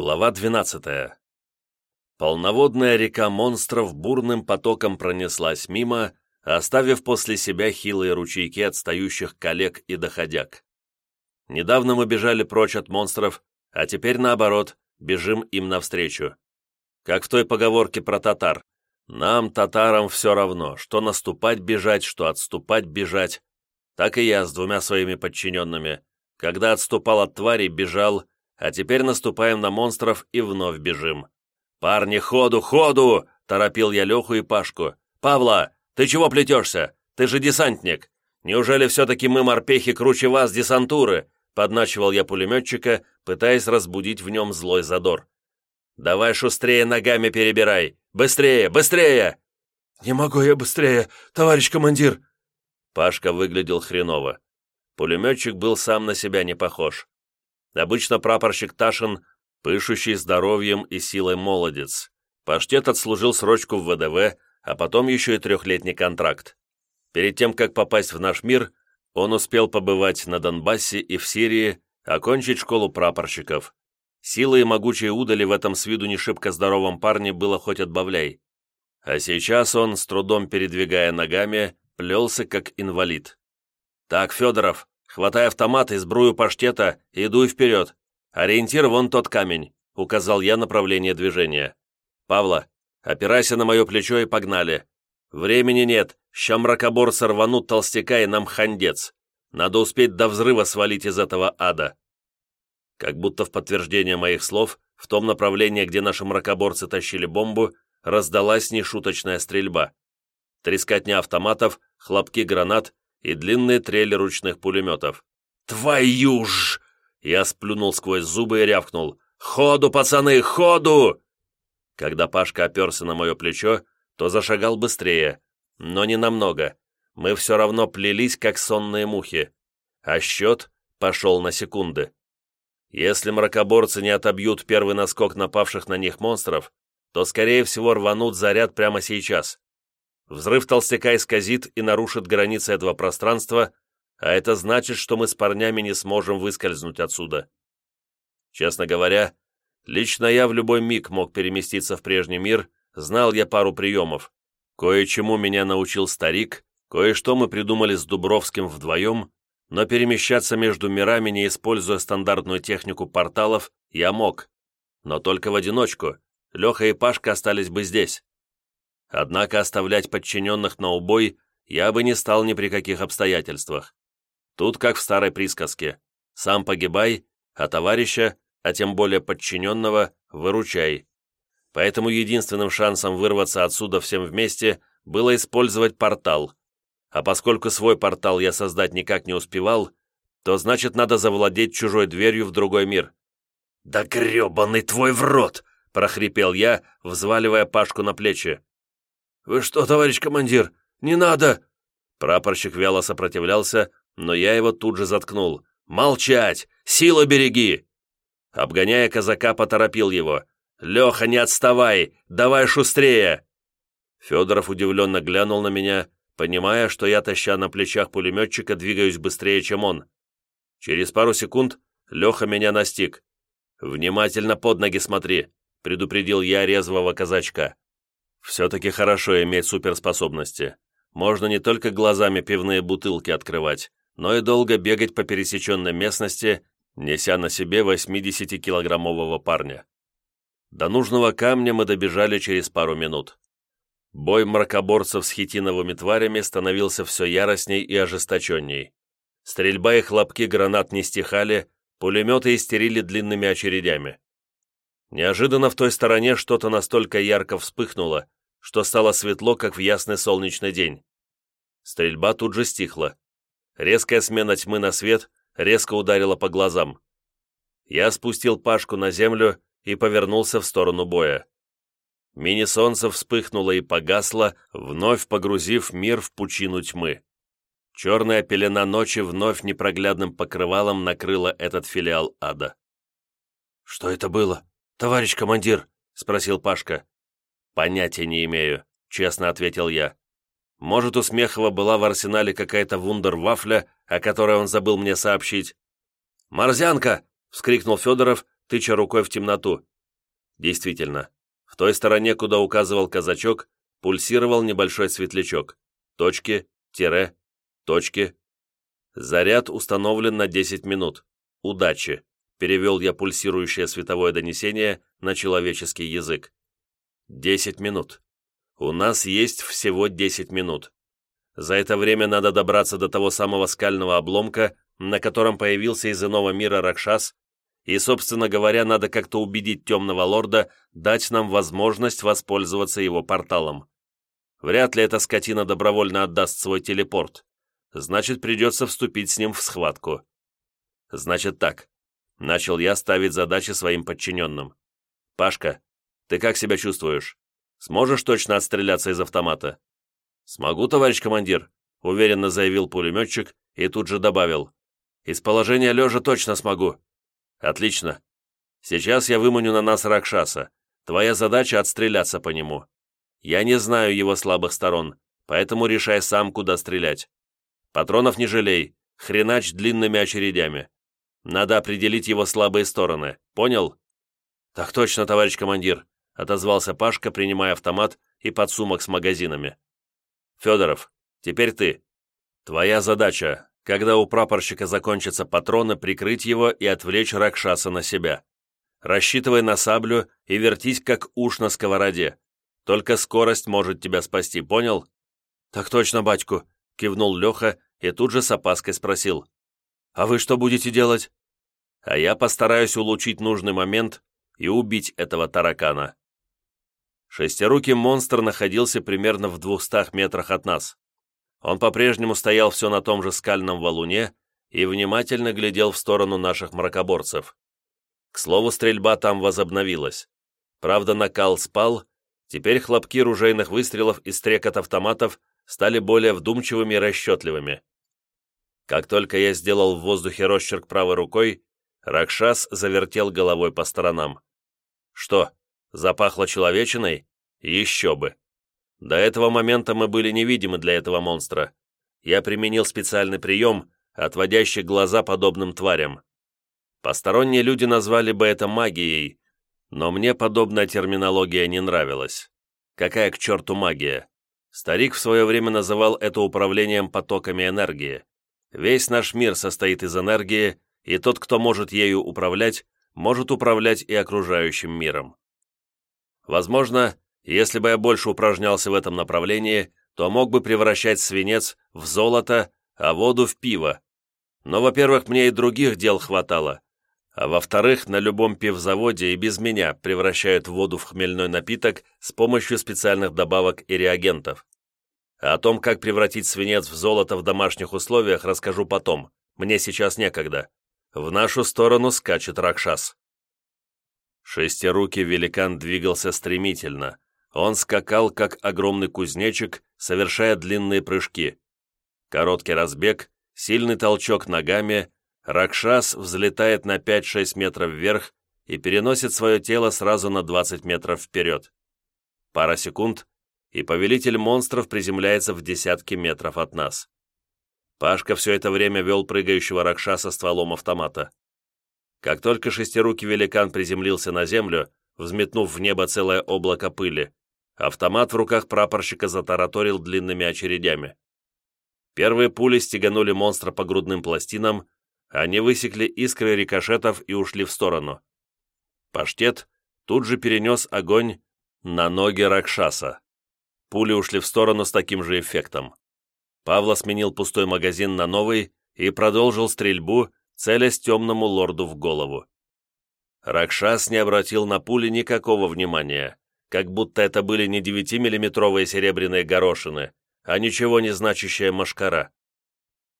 Глава 12. Полноводная река монстров бурным потоком пронеслась мимо, оставив после себя хилые ручейки отстающих коллег и доходяг. Недавно мы бежали прочь от монстров, а теперь, наоборот, бежим им навстречу. Как в той поговорке про татар. Нам, татарам, все равно, что наступать бежать, что отступать бежать. Так и я с двумя своими подчиненными. Когда отступал от твари, бежал, а теперь наступаем на монстров и вновь бежим. «Парни, ходу, ходу!» – торопил я Леху и Пашку. «Павла, ты чего плетешься? Ты же десантник! Неужели все-таки мы, морпехи, круче вас, десантуры?» Подначивал я пулеметчика, пытаясь разбудить в нем злой задор. «Давай шустрее ногами перебирай! Быстрее, быстрее!» «Не могу я быстрее, товарищ командир!» Пашка выглядел хреново. Пулеметчик был сам на себя не похож. Обычно прапорщик Ташин, пышущий здоровьем и силой молодец. Паштет отслужил срочку в ВДВ, а потом еще и трехлетний контракт. Перед тем, как попасть в наш мир, он успел побывать на Донбассе и в Сирии, окончить школу прапорщиков. Силы и могучие удали в этом с виду не шибко здоровом парне было хоть отбавляй. А сейчас он, с трудом передвигая ногами, плелся как инвалид. «Так, Федоров, хватай автомат и сбрую паштета и идуй вперед. Ориентир вон тот камень», — указал я направление движения. «Павла, опирайся на мое плечо и погнали. Времени нет, ща мракоборцы рванут толстяка и нам хандец. Надо успеть до взрыва свалить из этого ада». Как будто в подтверждение моих слов, в том направлении, где наши мракоборцы тащили бомбу, раздалась нешуточная стрельба. Трескотня автоматов, хлопки гранат и длинные трели ручных пулеметов. «Твою ж!» Я сплюнул сквозь зубы и рявкнул. «Ходу, пацаны, ходу!» Когда Пашка оперся на мое плечо, то зашагал быстрее, но не намного. Мы все равно плелись, как сонные мухи. А счет пошел на секунды. Если мракоборцы не отобьют первый наскок напавших на них монстров, то, скорее всего, рванут заряд прямо сейчас. Взрыв толстяка исказит и нарушит границы этого пространства, а это значит, что мы с парнями не сможем выскользнуть отсюда. Честно говоря, лично я в любой миг мог переместиться в прежний мир, знал я пару приемов. Кое-чему меня научил старик, кое-что мы придумали с Дубровским вдвоем, но перемещаться между мирами, не используя стандартную технику порталов, я мог. Но только в одиночку. Леха и Пашка остались бы здесь. Однако оставлять подчиненных на убой я бы не стал ни при каких обстоятельствах. Тут как в старой присказке. Сам погибай, а товарища, а тем более подчиненного, выручай. Поэтому единственным шансом вырваться отсюда всем вместе было использовать портал. А поскольку свой портал я создать никак не успевал, то значит надо завладеть чужой дверью в другой мир. «Да гребаный твой в рот!» — прохрипел я, взваливая Пашку на плечи. «Вы что, товарищ командир, не надо!» Прапорщик вяло сопротивлялся, но я его тут же заткнул. «Молчать! Сила береги!» Обгоняя казака, поторопил его. «Леха, не отставай! Давай шустрее!» Федоров удивленно глянул на меня, понимая, что я, таща на плечах пулеметчика, двигаюсь быстрее, чем он. Через пару секунд Леха меня настиг. «Внимательно под ноги смотри», — предупредил я резвого казачка. Все-таки хорошо иметь суперспособности. Можно не только глазами пивные бутылки открывать, но и долго бегать по пересеченной местности, неся на себе 80-килограммового парня. До нужного камня мы добежали через пару минут. Бой мракоборцев с хитиновыми тварями становился все яростней и ожесточенней. Стрельба и хлопки гранат не стихали, пулеметы истерили длинными очередями. Неожиданно в той стороне что-то настолько ярко вспыхнуло, что стало светло, как в ясный солнечный день. Стрельба тут же стихла. Резкая смена тьмы на свет резко ударила по глазам. Я спустил Пашку на землю и повернулся в сторону боя. Мини-солнце вспыхнуло и погасло, вновь погрузив мир в пучину тьмы. Черная пелена ночи вновь непроглядным покрывалом накрыла этот филиал ада. «Что это было, товарищ командир?» — спросил Пашка. «Понятия не имею», — честно ответил я. «Может, у Смехова была в арсенале какая-то вундервафля, о которой он забыл мне сообщить?» «Морзянка!» — вскрикнул Федоров, тыча рукой в темноту. Действительно, в той стороне, куда указывал казачок, пульсировал небольшой светлячок. Точки, тире, точки. Заряд установлен на 10 минут. Удачи, перевел я пульсирующее световое донесение на человеческий язык. 10 минут. У нас есть всего 10 минут. За это время надо добраться до того самого скального обломка, на котором появился из иного мира Ракшас, и, собственно говоря, надо как-то убедить темного лорда дать нам возможность воспользоваться его порталом. Вряд ли эта скотина добровольно отдаст свой телепорт. Значит, придется вступить с ним в схватку. Значит так. Начал я ставить задачи своим подчиненным. «Пашка, ты как себя чувствуешь? Сможешь точно отстреляться из автомата?» «Смогу, товарищ командир», — уверенно заявил пулеметчик и тут же добавил. «Из положения лежа точно смогу». «Отлично. Сейчас я выманю на нас Ракшаса. Твоя задача — отстреляться по нему. Я не знаю его слабых сторон, поэтому решай сам, куда стрелять. Патронов не жалей, хренач длинными очередями. Надо определить его слабые стороны, понял?» «Так точно, товарищ командир», — отозвался Пашка, принимая автомат и подсумок с магазинами. «Федоров, теперь ты. Твоя задача, когда у прапорщика закончатся патроны, прикрыть его и отвлечь Ракшаса на себя. Рассчитывай на саблю и вертись, как уж на сковороде. Только скорость может тебя спасти, понял?» «Так точно, батьку», — кивнул Леха и тут же с опаской спросил. «А вы что будете делать?» «А я постараюсь улучшить нужный момент и убить этого таракана». Шестирукий монстр находился примерно в двухстах метрах от нас. Он по-прежнему стоял все на том же скальном валуне и внимательно глядел в сторону наших мракоборцев. К слову, стрельба там возобновилась. Правда, накал спал, Теперь хлопки ружейных выстрелов и стрекот автоматов стали более вдумчивыми и расчетливыми. Как только я сделал в воздухе росчерк правой рукой, Ракшас завертел головой по сторонам. Что, запахло человечиной? Еще бы. До этого момента мы были невидимы для этого монстра. Я применил специальный прием, отводящий глаза подобным тварям. Посторонние люди назвали бы это магией, но мне подобная терминология не нравилась. Какая к черту магия? Старик в свое время называл это управлением потоками энергии. Весь наш мир состоит из энергии, и тот, кто может ею управлять, может управлять и окружающим миром. Возможно, если бы я больше упражнялся в этом направлении, то мог бы превращать свинец в золото, а воду в пиво. Но, во-первых, мне и других дел хватало, а во-вторых, на любом пивзаводе и без меня превращают воду в хмельной напиток с помощью специальных добавок и реагентов. О том, как превратить свинец в золото в домашних условиях, расскажу потом. Мне сейчас некогда. В нашу сторону скачет Ракшас. Шестирукий великан двигался стремительно. Он скакал, как огромный кузнечик, совершая длинные прыжки. Короткий разбег, сильный толчок ногами, Ракшас взлетает на 5-6 метров вверх и переносит свое тело сразу на 20 метров вперед. Пара секунд, и повелитель монстров приземляется в десятки метров от нас. Пашка все это время вел прыгающего Ракшаса стволом автомата. Как только шестирукий великан приземлился на землю, взметнув в небо целое облако пыли, автомат в руках прапорщика затараторил длинными очередями. Первые пули стеганули монстра по грудным пластинам, они высекли искры рикошетов и ушли в сторону. Паштет тут же перенес огонь на ноги Ракшаса. Пули ушли в сторону с таким же эффектом. Павла сменил пустой магазин на новый и продолжил стрельбу, целясь темному лорду в голову. Ракшас не обратил на пули никакого внимания, как будто это были не 9-миллиметровые серебряные горошины, а ничего не значащая машкара.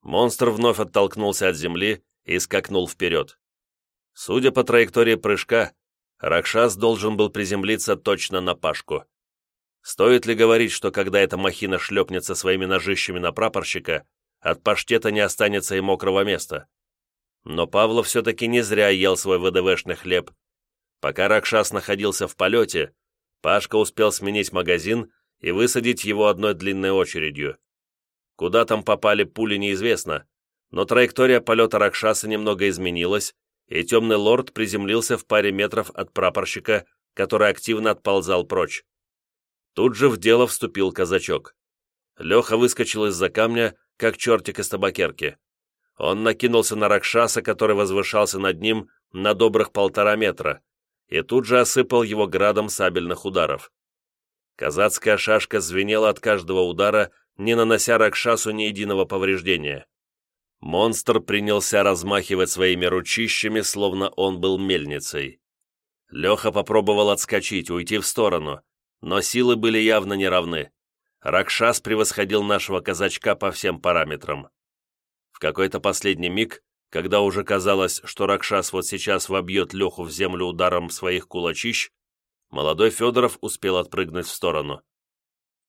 Монстр вновь оттолкнулся от земли и скакнул вперед. Судя по траектории прыжка, Ракшас должен был приземлиться точно на Пашку. Стоит ли говорить, что когда эта махина шлепнется своими ножищами на прапорщика, от паштета не останется и мокрого места? Но Павлов все-таки не зря ел свой ВДВшный хлеб. Пока Ракшас находился в полете, Пашка успел сменить магазин и высадить его одной длинной очередью. Куда там попали пули, неизвестно, но траектория полета Ракшаса немного изменилась, и темный лорд приземлился в паре метров от прапорщика, который активно отползал прочь. Тут же в дело вступил казачок. Леха выскочил из-за камня, как чертик из табакерки. Он накинулся на Ракшаса, который возвышался над ним на добрых полтора метра, и тут же осыпал его градом сабельных ударов. Казацкая шашка звенела от каждого удара, не нанося Ракшасу ни единого повреждения. Монстр принялся размахивать своими ручищами, словно он был мельницей. Леха попробовал отскочить, уйти в сторону, но силы были явно неравны. Ракшас превосходил нашего казачка по всем параметрам. В какой-то последний миг, когда уже казалось, что Ракшас вот сейчас вобьет Леху в землю ударом своих кулачищ, молодой Федоров успел отпрыгнуть в сторону.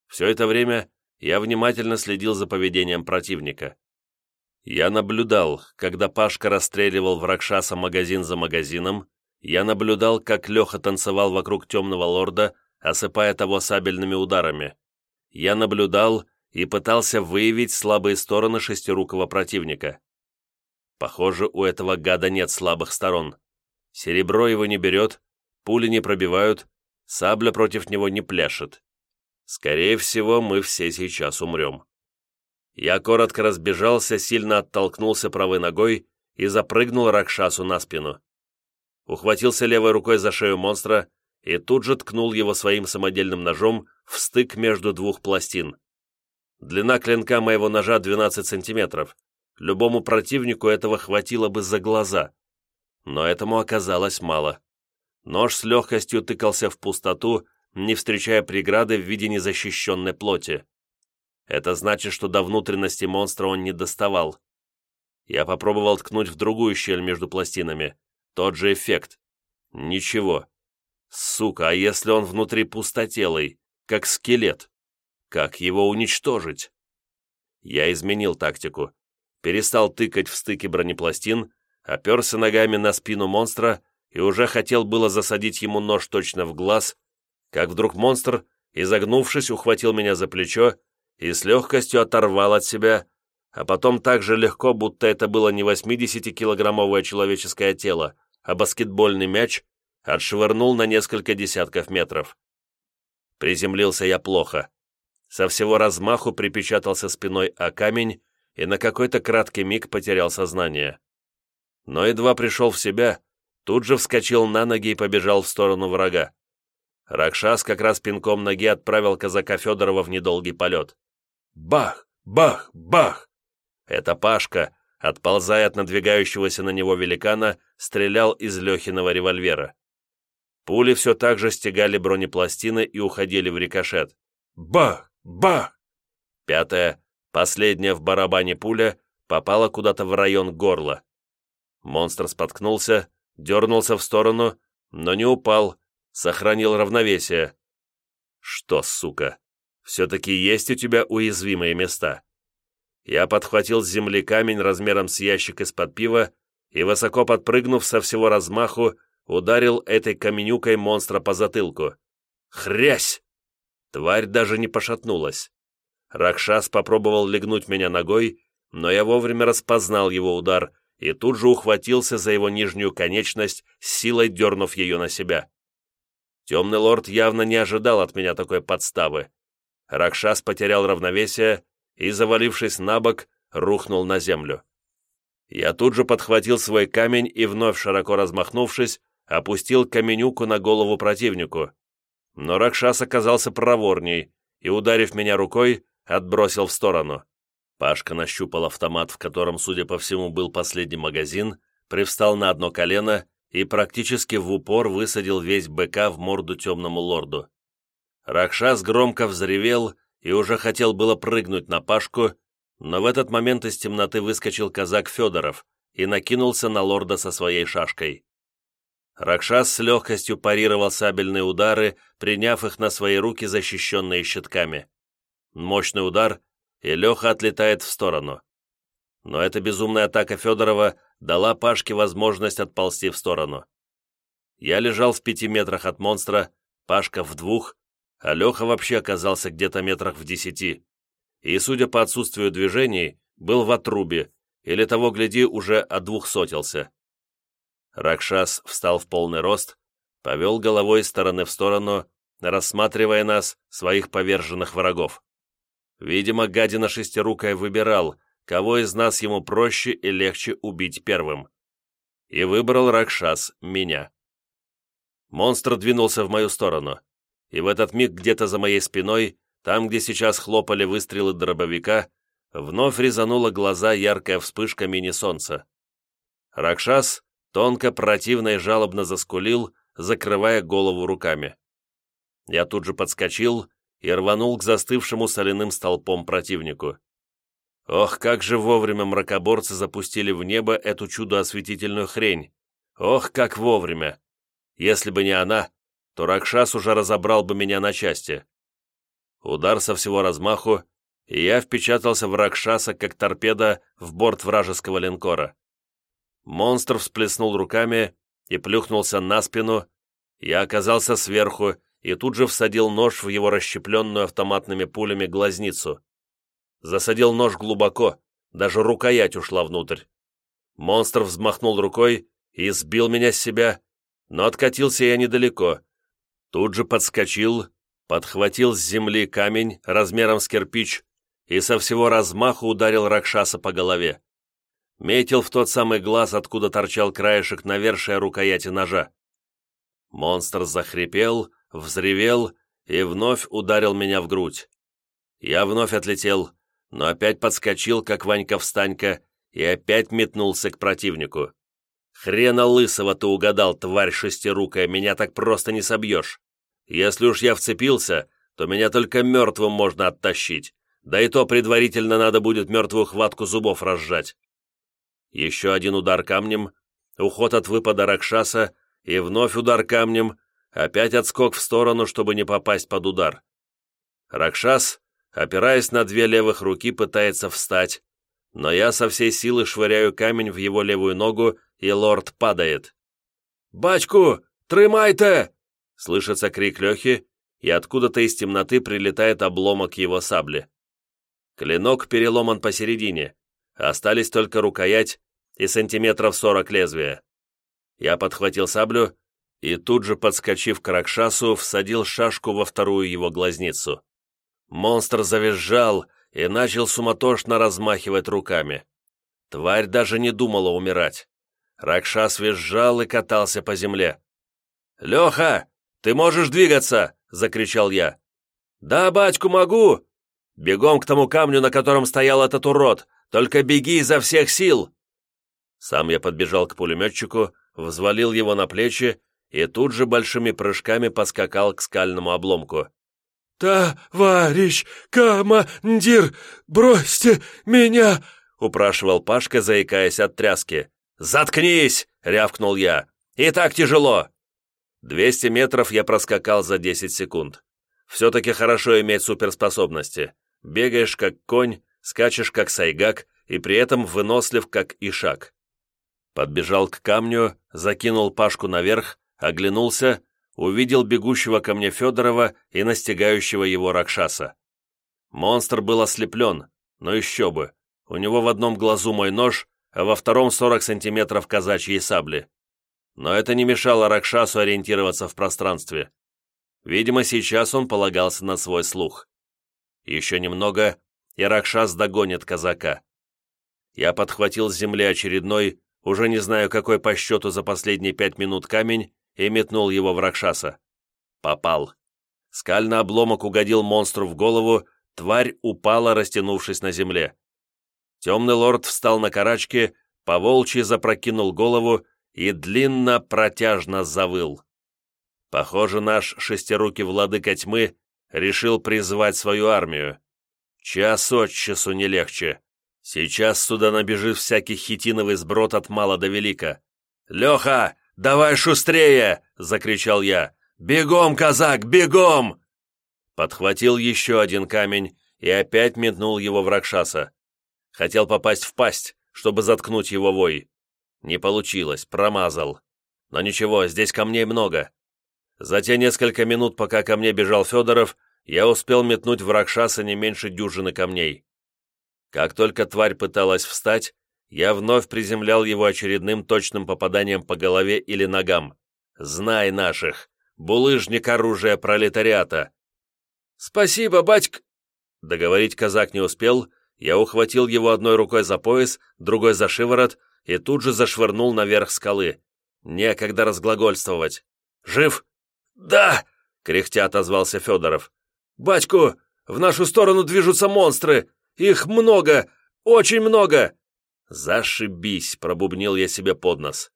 Все это время я внимательно следил за поведением противника. Я наблюдал, когда Пашка расстреливал в Ракшаса магазин за магазином, я наблюдал, как Леха танцевал вокруг темного лорда, осыпая того сабельными ударами. Я наблюдал и пытался выявить слабые стороны шестирукого противника. Похоже, у этого гада нет слабых сторон. Серебро его не берет, пули не пробивают, сабля против него не пляшет. Скорее всего, мы все сейчас умрем. Я коротко разбежался, сильно оттолкнулся правой ногой и запрыгнул Ракшасу на спину. Ухватился левой рукой за шею монстра и тут же ткнул его своим самодельным ножом в стык между двух пластин. Длина клинка моего ножа 12 сантиметров. Любому противнику этого хватило бы за глаза. Но этому оказалось мало. Нож с легкостью тыкался в пустоту, не встречая преграды в виде незащищенной плоти. Это значит, что до внутренности монстра он не доставал. Я попробовал ткнуть в другую щель между пластинами. Тот же эффект. Ничего. Сука, а если он внутри пустотелый, как скелет? Как его уничтожить? Я изменил тактику. Перестал тыкать в стыке бронепластин, оперся ногами на спину монстра и уже хотел было засадить ему нож точно в глаз, как вдруг монстр, изогнувшись, ухватил меня за плечо и с легкостью оторвал от себя, а потом так же легко, будто это было не 80-килограммовое человеческое тело, а баскетбольный мяч, отшвырнул на несколько десятков метров. Приземлился я плохо, со всего размаху припечатался спиной о камень и на какой-то краткий миг потерял сознание. Но едва пришел в себя, тут же вскочил на ноги и побежал в сторону врага. Ракшас как раз пинком ноги отправил казака Федорова в недолгий полет. Бах! Бах! Бах! Это Пашка, отползая от надвигающегося на него великана, стрелял из Лехиного револьвера. Пули все так же стегали бронепластины и уходили в рикошет. Бах! Бах! Пятая, последняя в барабане пуля, попала куда-то в район горла. Монстр споткнулся, дернулся в сторону, но не упал, сохранил равновесие. Что, сука, все-таки есть у тебя уязвимые места? Я подхватил с земли камень размером с ящик из-под пива и, высоко подпрыгнув со всего размаху, ударил этой каменюкой монстра по затылку. Хрясь! Тварь даже не пошатнулась. Ракшас попробовал легнуть меня ногой, но я вовремя распознал его удар и тут же ухватился за его нижнюю конечность, силой дернув ее на себя. Темный лорд явно не ожидал от меня такой подставы. Ракшас потерял равновесие и, завалившись на бок, рухнул на землю. Я тут же подхватил свой камень и, вновь широко размахнувшись, опустил каменюку на голову противнику. Но Ракшас оказался проворней и, ударив меня рукой, отбросил в сторону. Пашка нащупал автомат, в котором, судя по всему, был последний магазин, привстал на одно колено и практически в упор высадил весь БК в морду темному лорду. Ракшас громко взревел и уже хотел было прыгнуть на Пашку, но в этот момент из темноты выскочил казак Федоров и накинулся на лорда со своей шашкой. Ракшас с легкостью парировал сабельные удары, приняв их на свои руки, защищенные щитками. Мощный удар, и Леха отлетает в сторону. Но эта безумная атака Федорова дала Пашке возможность отползти в сторону. Я лежал в пяти метрах от монстра, Пашка в двух, а Леха вообще оказался где-то метрах в десяти. И, судя по отсутствию движений, был в отрубе, или того, гляди, уже одвухсотился. Ракшас встал в полный рост, повел головой из стороны в сторону, рассматривая нас, своих поверженных врагов. Видимо, гадина шестирукая выбирал, кого из нас ему проще и легче убить первым. И выбрал Ракшас меня. Монстр двинулся в мою сторону, и в этот миг где-то за моей спиной, там, где сейчас хлопали выстрелы дробовика, вновь резанула глаза яркая вспышка мини-солнца. Ракшас тонко, противно и жалобно заскулил, закрывая голову руками. Я тут же подскочил и рванул к застывшему соляным столпом противнику. Ох, как же вовремя мракоборцы запустили в небо эту чудо-осветительную хрень! Ох, как вовремя! Если бы не она, то Ракшас уже разобрал бы меня на части. Удар со всего размаху, и я впечатался в Ракшаса, как торпеда, в борт вражеского линкора. Монстр всплеснул руками и плюхнулся на спину. Я оказался сверху и тут же всадил нож в его расщепленную автоматными пулями глазницу. Засадил нож глубоко, даже рукоять ушла внутрь. Монстр взмахнул рукой и сбил меня с себя, но откатился я недалеко. Тут же подскочил, подхватил с земли камень размером с кирпич и со всего размаху ударил Ракшаса по голове. Метил в тот самый глаз, откуда торчал краешек навершия рукояти ножа. Монстр захрипел, взревел и вновь ударил меня в грудь. Я вновь отлетел, но опять подскочил, как Ванька-встанька, и опять метнулся к противнику. Хрена лысого ты угадал, тварь шестирукая, меня так просто не собьешь. Если уж я вцепился, то меня только мертвым можно оттащить, да и то предварительно надо будет мертвую хватку зубов разжать. Еще один удар камнем, уход от выпада Ракшаса и вновь удар камнем, опять отскок в сторону, чтобы не попасть под удар. Ракшас, опираясь на две левых руки, пытается встать, но я со всей силы швыряю камень в его левую ногу, и лорд падает. «Бачку! Трымайте!» Слышится крик Лехи, и откуда-то из темноты прилетает обломок его сабли. Клинок переломан посередине, остались только рукоять и сантиметров сорок лезвия. Я подхватил саблю и тут же, подскочив к Ракшасу, всадил шашку во вторую его глазницу. Монстр завизжал и начал суматошно размахивать руками. Тварь даже не думала умирать. Ракшас визжал и катался по земле. «Леха, ты можешь двигаться!» — закричал я. «Да, батьку, могу!» «Бегом к тому камню, на котором стоял этот урод! Только беги изо всех сил!» Сам я подбежал к пулеметчику, взвалил его на плечи и тут же большими прыжками поскакал к скальному обломку. «Товарищ командир, бросьте меня!» — упрашивал Пашка, заикаясь от тряски. «Заткнись!» — рявкнул я. «И так тяжело!» Двести метров я проскакал за десять секунд. Все-таки хорошо иметь суперспособности. Бегаешь как конь, скачешь как сайгак и при этом вынослив как ишак. Подбежал к камню, закинул Пашку наверх, оглянулся, увидел бегущего ко мне Федорова и настигающего его Ракшаса. Монстр был ослеплен, но еще бы. У него в одном глазу мой нож, а во втором 40 сантиметров казачьей сабли. Но это не мешало Ракшасу ориентироваться в пространстве. Видимо, сейчас он полагался на свой слух. Еще немного, и Ракшас догонит казака. Я подхватил с земли очередной, уже не знаю какой по счету за последние пять минут камень, и метнул его в Ракшаса. Попал. Скальный обломок угодил монстру в голову, тварь упала, растянувшись на земле. Темный лорд встал на карачки, поволчьи запрокинул голову и длинно протяжно завыл. Похоже, наш шестирукий владыка тьмы решил призвать свою армию. Час от часу не легче. Сейчас сюда набежит всякий хитиновый сброд от мала до велика. «Леха, давай шустрее!» — закричал я. «Бегом, казак, бегом!» Подхватил еще один камень и опять метнул его в Ракшаса. Хотел попасть в пасть, чтобы заткнуть его вой. Не получилось, промазал. Но ничего, здесь камней много. За те несколько минут, пока ко мне бежал Федоров, я успел метнуть в Ракшаса не меньше дюжины камней. Как только тварь пыталась встать, я вновь приземлял его очередным точным попаданием по голове или ногам. «Знай наших! Булыжник оружия пролетариата!» «Спасибо, батьк!» Договорить казак не успел, я ухватил его одной рукой за пояс, другой за шиворот и тут же зашвырнул наверх скалы. Некогда разглагольствовать. «Жив?» «Да!» — кряхтя отозвался Федоров. «Батьку, в нашу сторону движутся монстры! Их много! Очень много!» «Зашибись!» — пробубнил я себе под нос.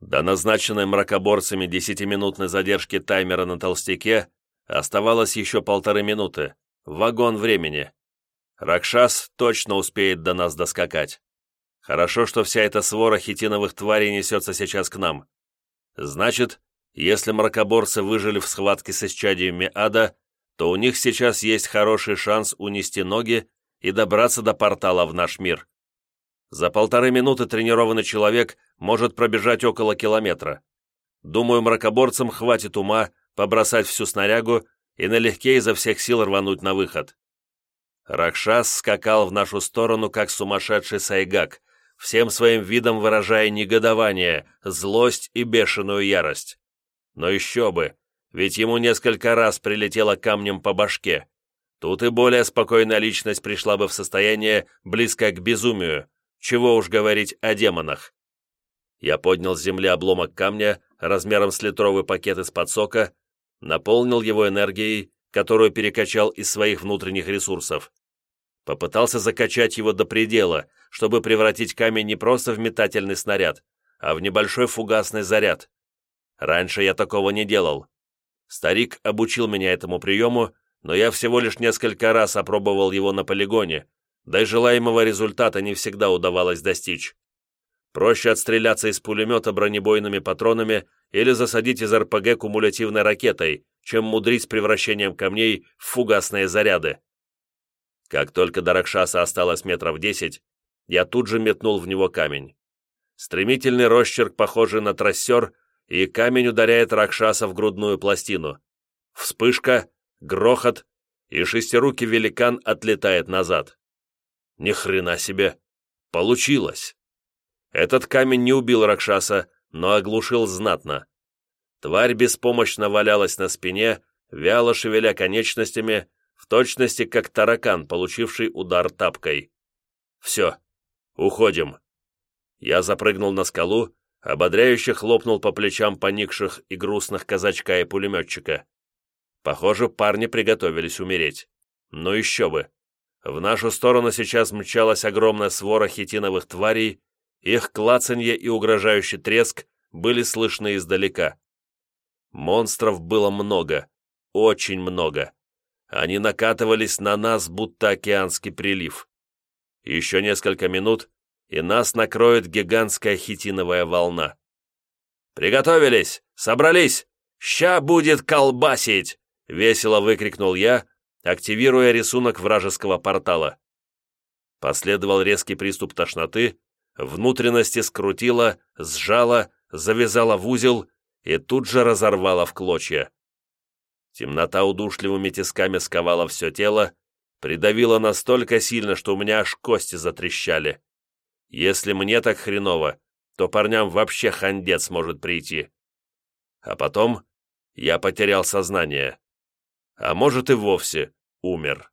До назначенной мракоборцами десятиминутной задержки таймера на толстяке оставалось еще полторы минуты. Вагон времени. Ракшас точно успеет до нас доскакать. Хорошо, что вся эта свора хитиновых тварей несется сейчас к нам. Значит, если мракоборцы выжили в схватке с исчадиями ада, то у них сейчас есть хороший шанс унести ноги и добраться до портала в наш мир. За полторы минуты тренированный человек может пробежать около километра. Думаю, мракоборцам хватит ума побросать всю снарягу и налегке изо всех сил рвануть на выход. Ракшас скакал в нашу сторону, как сумасшедший сайгак, всем своим видом выражая негодование, злость и бешеную ярость. Но еще бы, ведь ему несколько раз прилетело камнем по башке. Тут и более спокойная личность пришла бы в состояние, близкое к безумию, чего уж говорить о демонах. Я поднял с земли обломок камня размером с литровый пакет из-под сока, наполнил его энергией, которую перекачал из своих внутренних ресурсов. Попытался закачать его до предела, чтобы превратить камень не просто в метательный снаряд, а в небольшой фугасный заряд. Раньше я такого не делал. Старик обучил меня этому приему, но я всего лишь несколько раз опробовал его на полигоне, да и желаемого результата не всегда удавалось достичь. Проще отстреляться из пулемета бронебойными патронами или засадить из РПГ кумулятивной ракетой, чем мудрить с превращением камней в фугасные заряды. Как только до Ракшаса осталось метров десять, я тут же метнул в него камень. Стремительный росчерк, похожий на трассер, и камень ударяет Ракшаса в грудную пластину. Вспышка, грохот, и шестирукий великан отлетает назад. Ни хрена себе! Получилось! Этот камень не убил Ракшаса, но оглушил знатно. Тварь беспомощно валялась на спине, вяло шевеля конечностями, в точности как таракан, получивший удар тапкой. «Все, уходим». Я запрыгнул на скалу, ободряюще хлопнул по плечам поникших и грустных казачка и пулеметчика. Похоже, парни приготовились умереть. Но еще бы. В нашу сторону сейчас мчалась огромная свора хитиновых тварей, их клацанье и угрожающий треск были слышны издалека. Монстров было много, очень много. Они накатывались на нас, будто океанский прилив. Еще несколько минут, и нас накроет гигантская хитиновая волна. «Приготовились! Собрались! Ща будет колбасить!» — весело выкрикнул я, активируя рисунок вражеского портала. Последовал резкий приступ тошноты, внутренности скрутило, сжало, завязало в узел и тут же разорвало в клочья. Темнота удушливыми тисками сковала все тело, придавила настолько сильно, что у меня аж кости затрещали. Если мне так хреново, то парням вообще хандец может прийти. А потом я потерял сознание а может и вовсе умер.